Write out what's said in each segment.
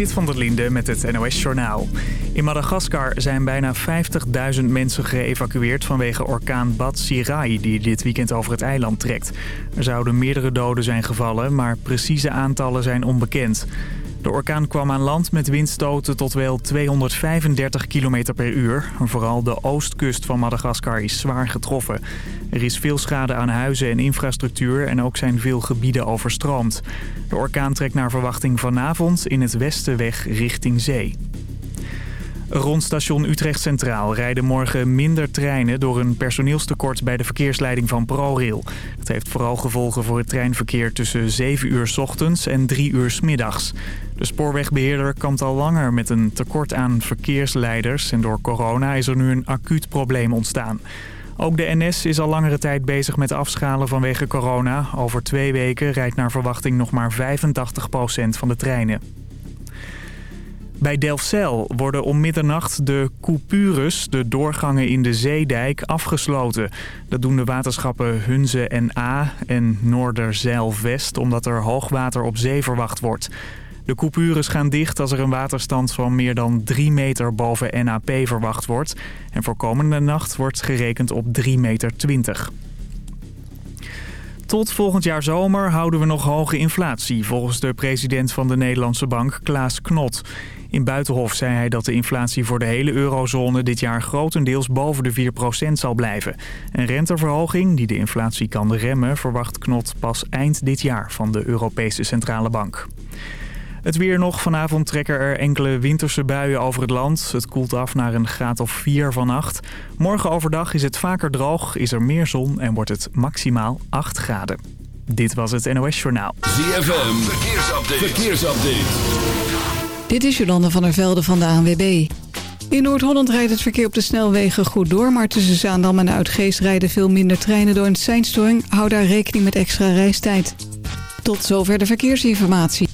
Zit van der Linde met het NOS-journaal. In Madagaskar zijn bijna 50.000 mensen geëvacueerd vanwege orkaan Bad Sirai... die dit weekend over het eiland trekt. Er zouden meerdere doden zijn gevallen, maar precieze aantallen zijn onbekend. De orkaan kwam aan land met windstoten tot wel 235 km per uur. Vooral de oostkust van Madagaskar is zwaar getroffen. Er is veel schade aan huizen en infrastructuur en ook zijn veel gebieden overstroomd. De orkaan trekt naar verwachting vanavond in het westen weg richting zee. Rond station Utrecht Centraal rijden morgen minder treinen door een personeelstekort bij de verkeersleiding van ProRail. Dat heeft vooral gevolgen voor het treinverkeer tussen 7 uur s ochtends en 3 uur s middags. De spoorwegbeheerder kampt al langer met een tekort aan verkeersleiders en door corona is er nu een acuut probleem ontstaan. Ook de NS is al langere tijd bezig met afschalen vanwege corona. Over twee weken rijdt naar verwachting nog maar 85% van de treinen. Bij Delfzijl worden om middernacht de coupures, de doorgangen in de zeedijk, afgesloten. Dat doen de waterschappen Hunze en A en Noorderzeil-West omdat er hoogwater op zee verwacht wordt. De coupures gaan dicht als er een waterstand van meer dan 3 meter boven NAP verwacht wordt. En voor komende nacht wordt gerekend op 3,20 meter. Tot volgend jaar zomer houden we nog hoge inflatie, volgens de president van de Nederlandse Bank, Klaas Knot. In Buitenhof zei hij dat de inflatie voor de hele eurozone dit jaar grotendeels boven de 4% zal blijven. Een renteverhoging die de inflatie kan remmen verwacht Knot pas eind dit jaar van de Europese Centrale Bank. Het weer nog. Vanavond trekken er enkele winterse buien over het land. Het koelt af naar een graad of 4 vannacht. Morgen overdag is het vaker droog, is er meer zon en wordt het maximaal 8 graden. Dit was het NOS Journaal. ZFM, verkeersupdate. verkeersupdate. Dit is Jolande van der Velde van de ANWB. In Noord-Holland rijdt het verkeer op de snelwegen goed door... maar tussen Zaandam en Uitgeest rijden veel minder treinen door een seinstoring. Hou daar rekening met extra reistijd. Tot zover de verkeersinformatie.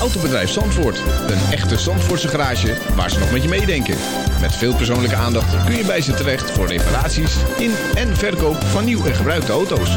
Autobedrijf Zandvoort. Een echte Zandvoortse garage waar ze nog met je meedenken. Met veel persoonlijke aandacht kun je bij ze terecht voor reparaties in en verkoop van nieuw en gebruikte auto's.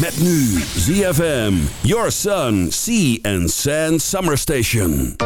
Met nu ZFM, Your Sun, Sea and Sand Summer Station.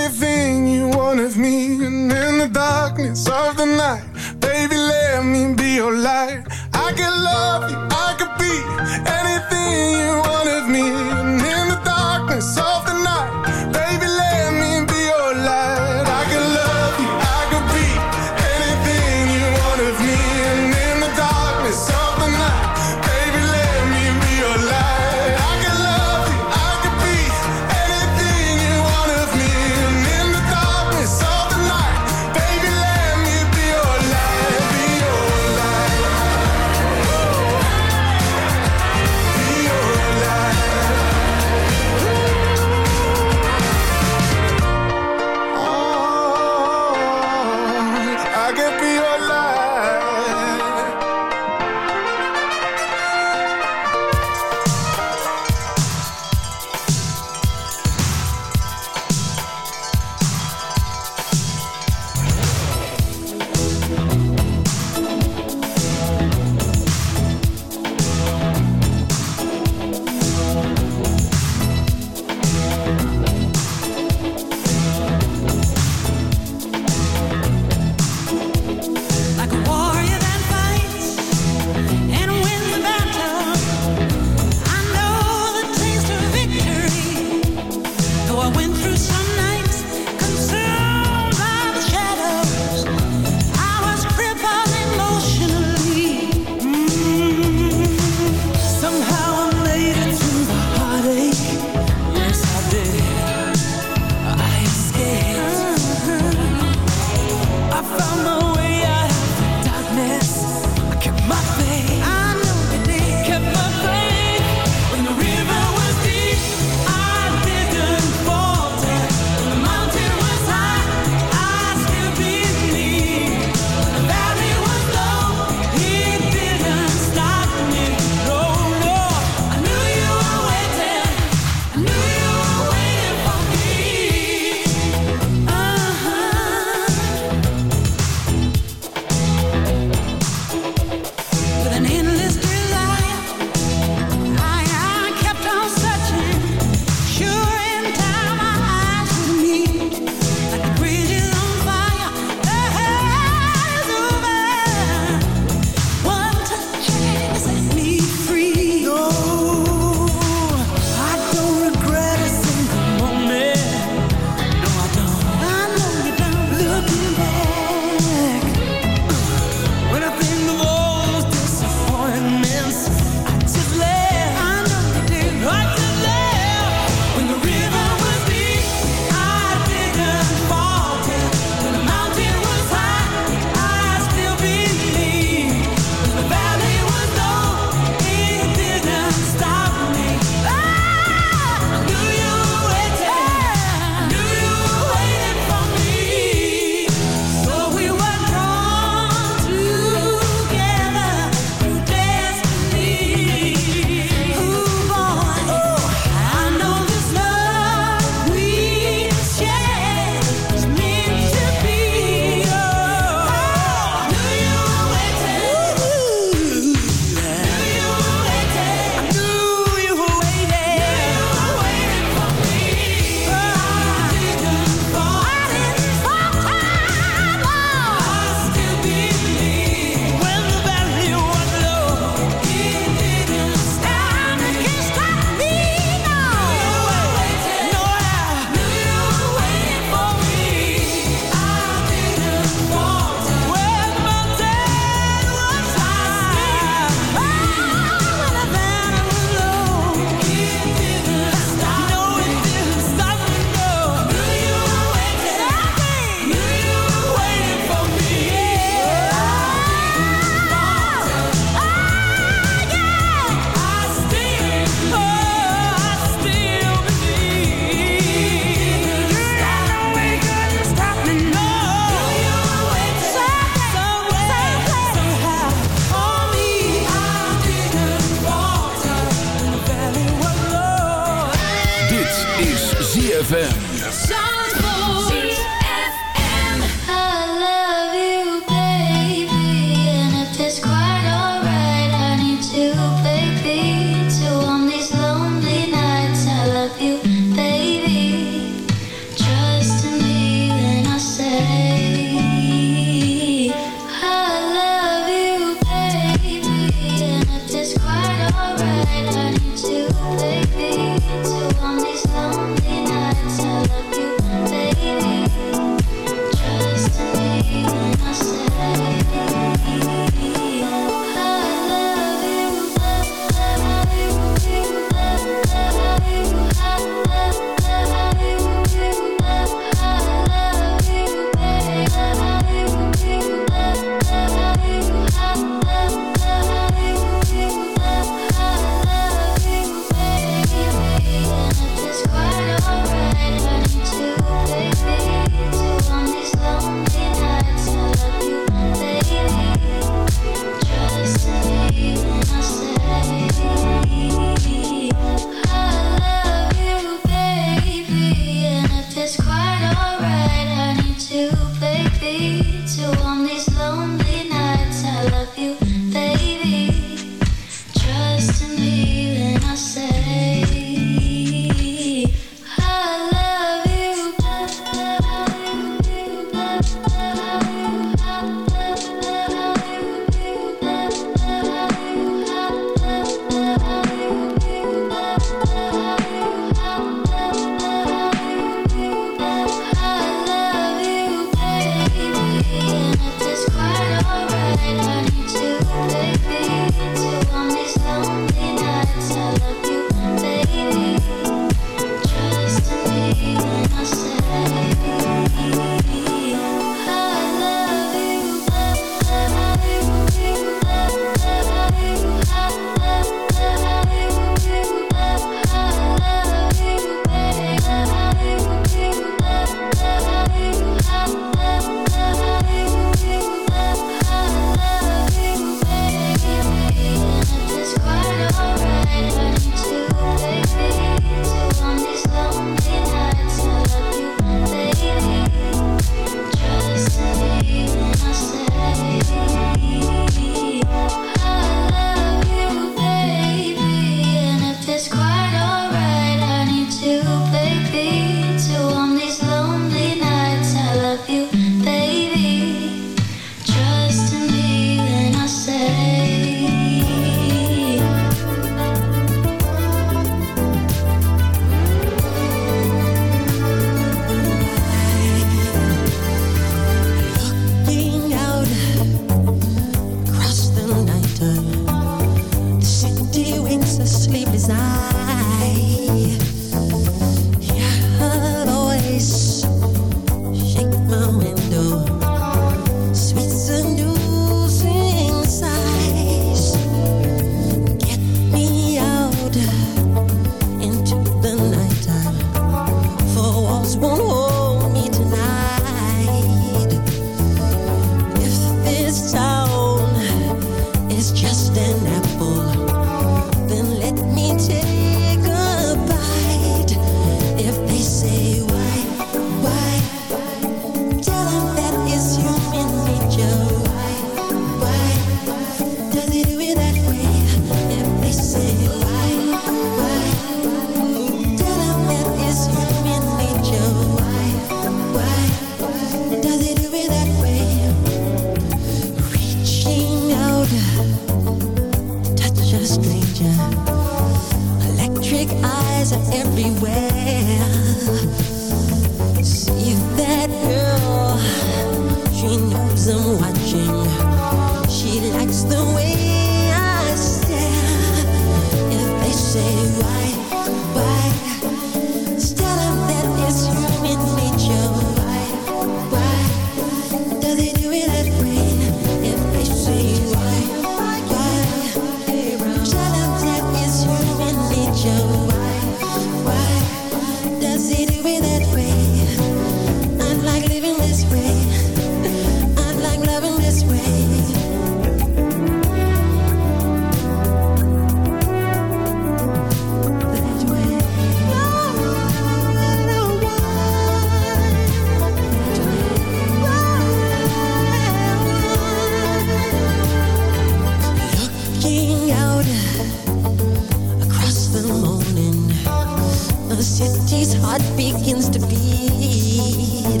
His heart begins to beat.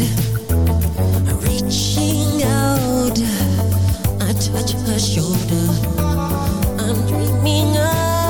Reaching out I touch her shoulder. I'm dreaming of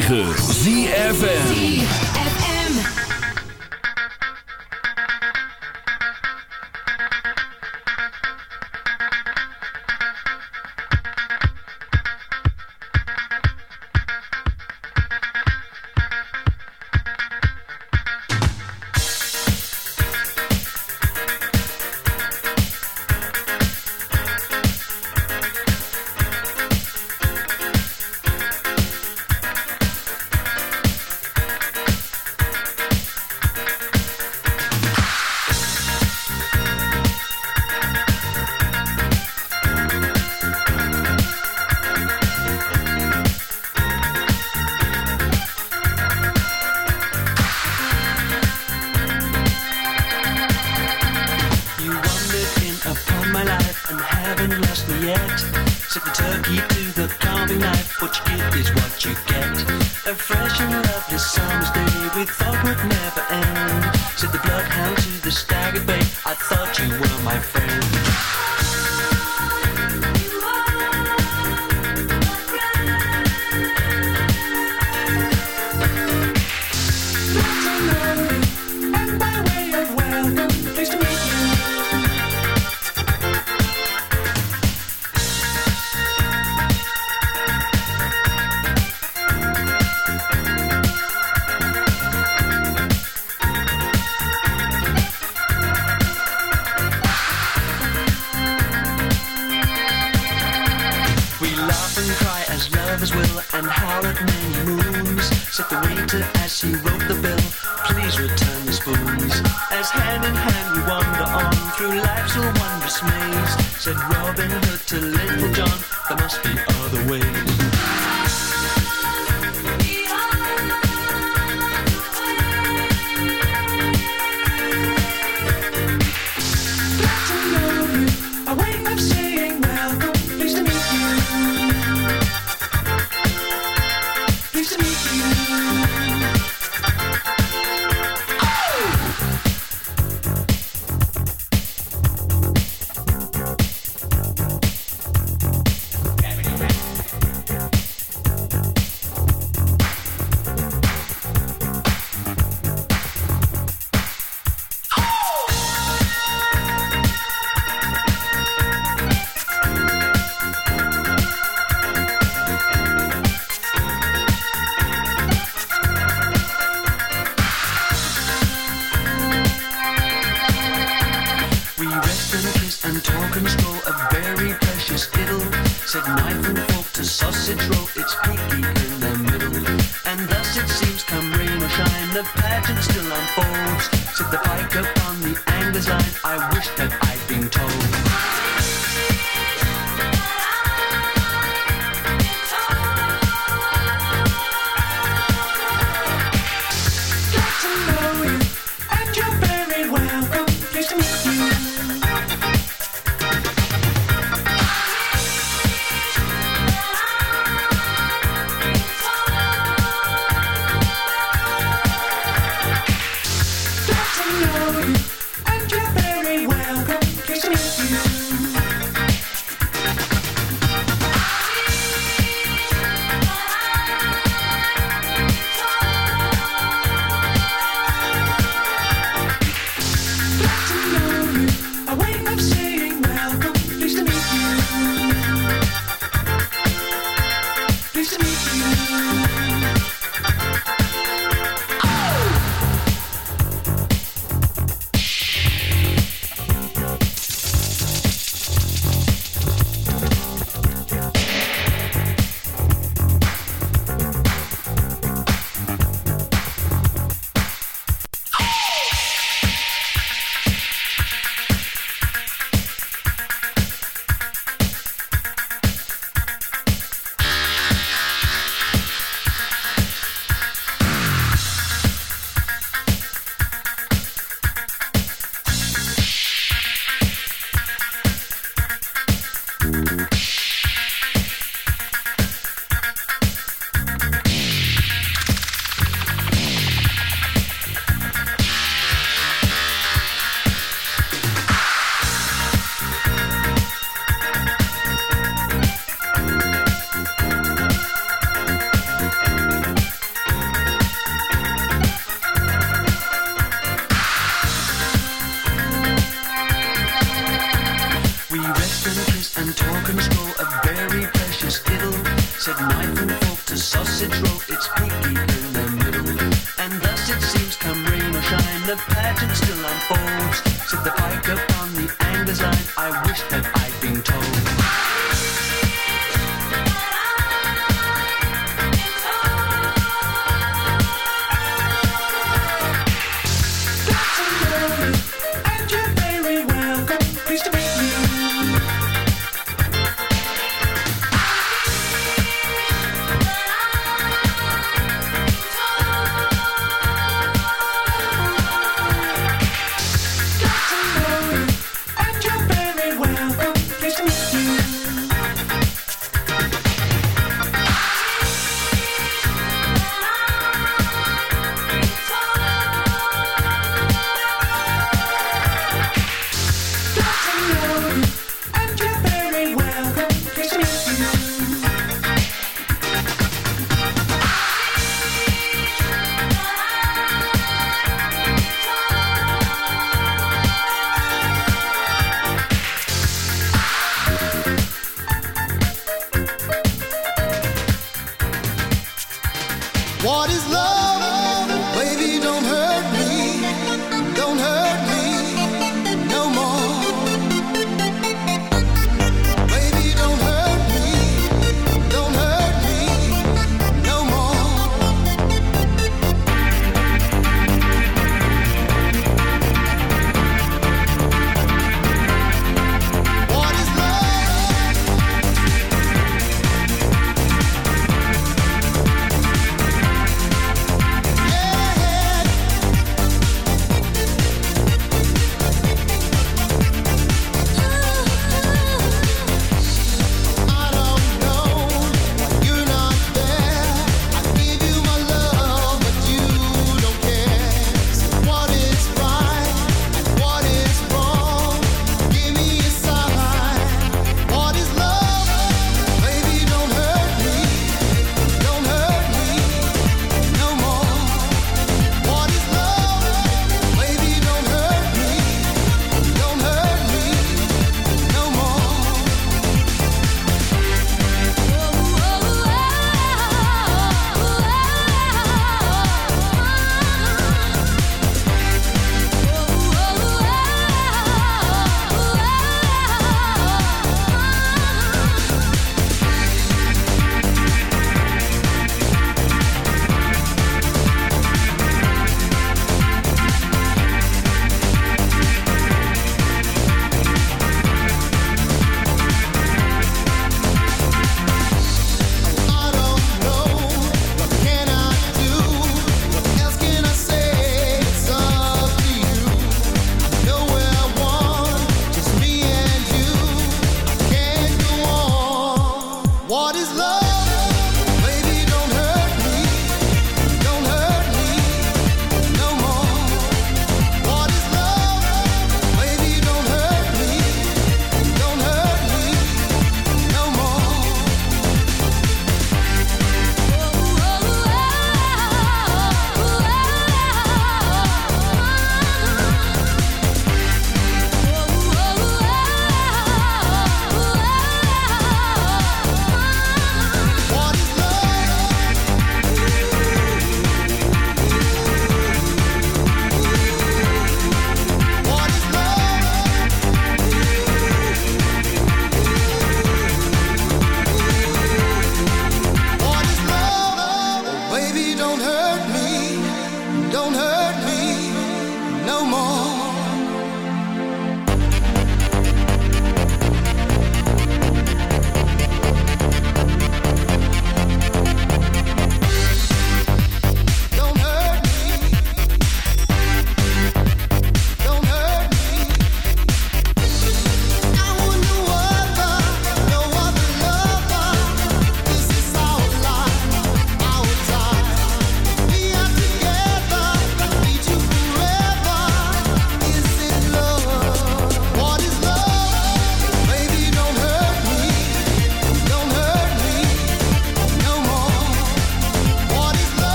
9. still unfolds. Set the pike upon the angler's line. I wish that I'd been told.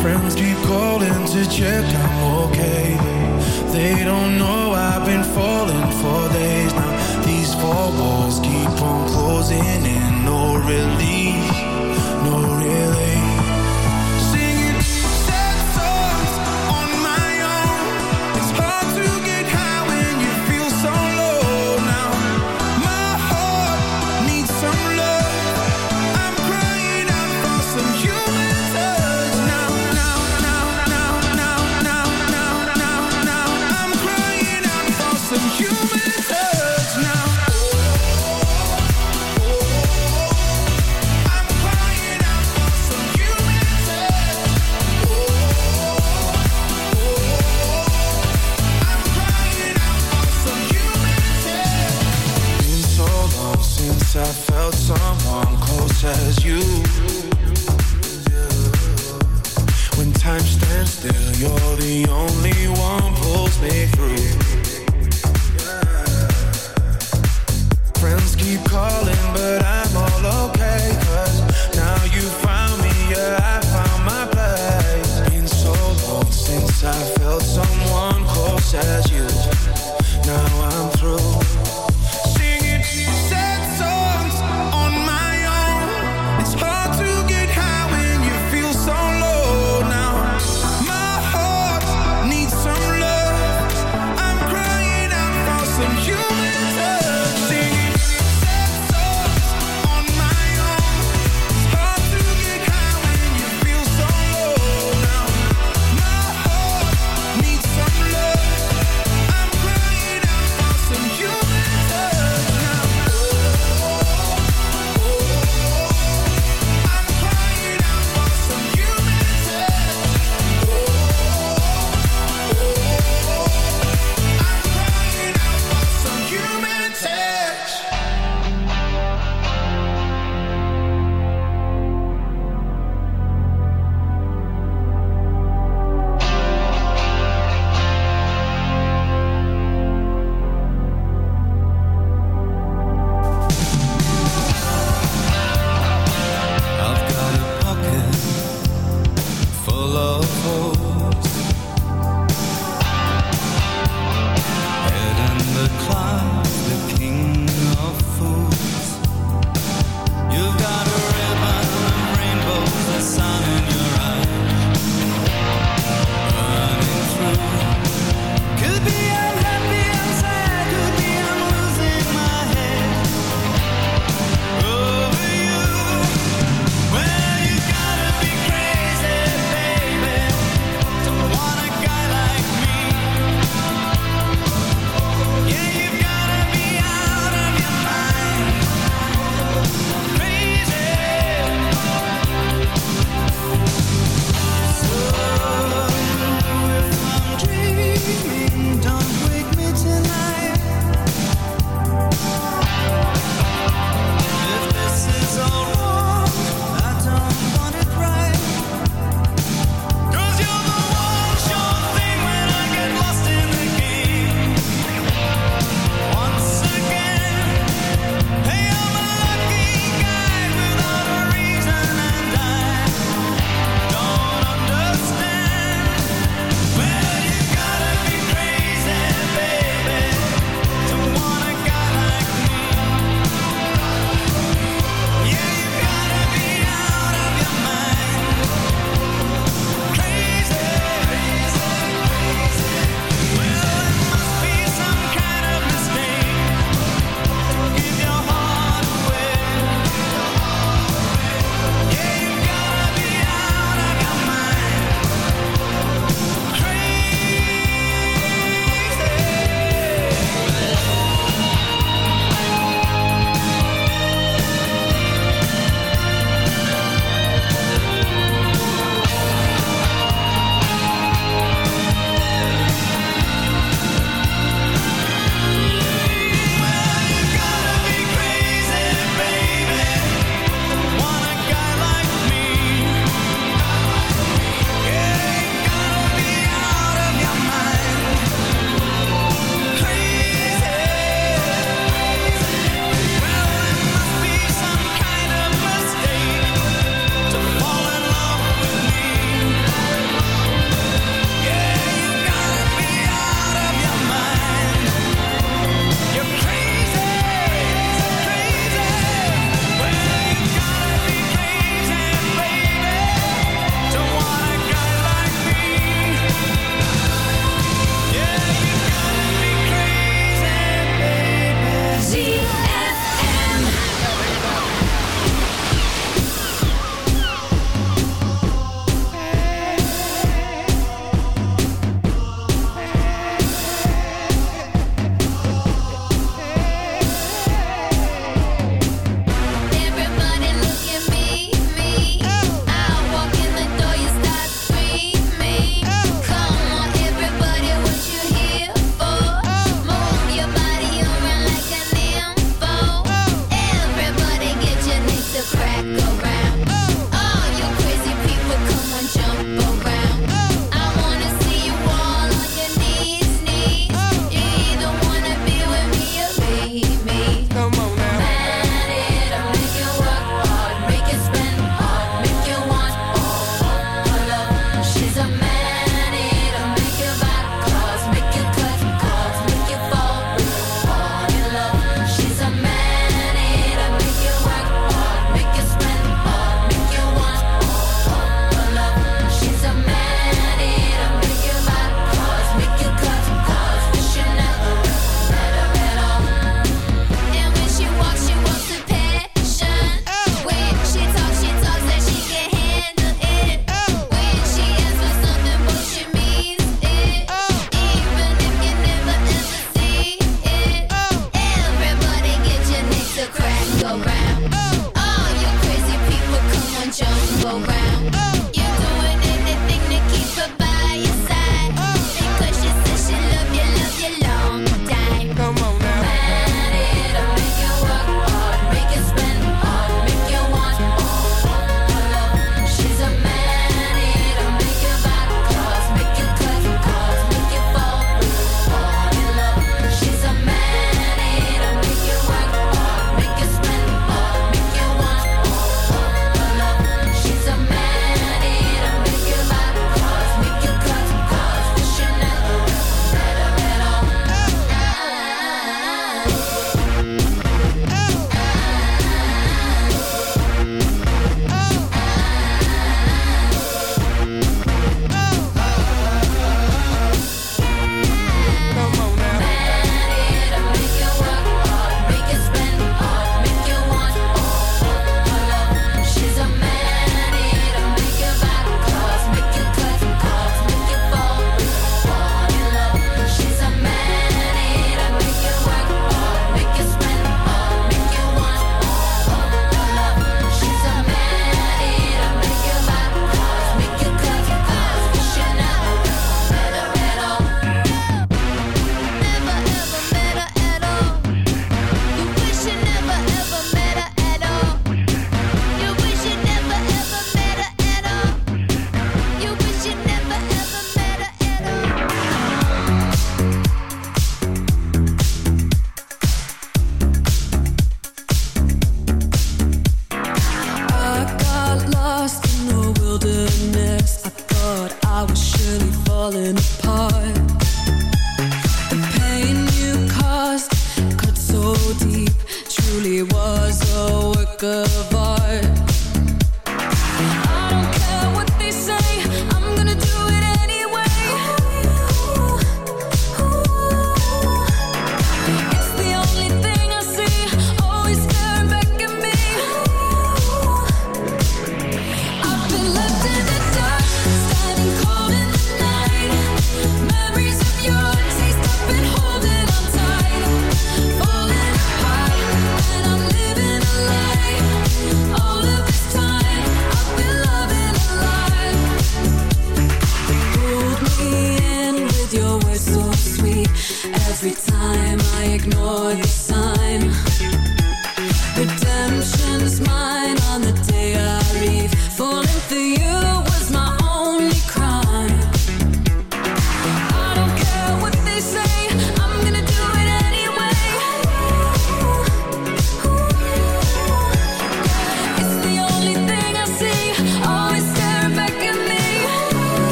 Friends keep calling to check I'm okay. They don't know I've been falling for days now. These four walls keep on closing in, no relief, least I felt someone close as you. When time stands still, you're the only one.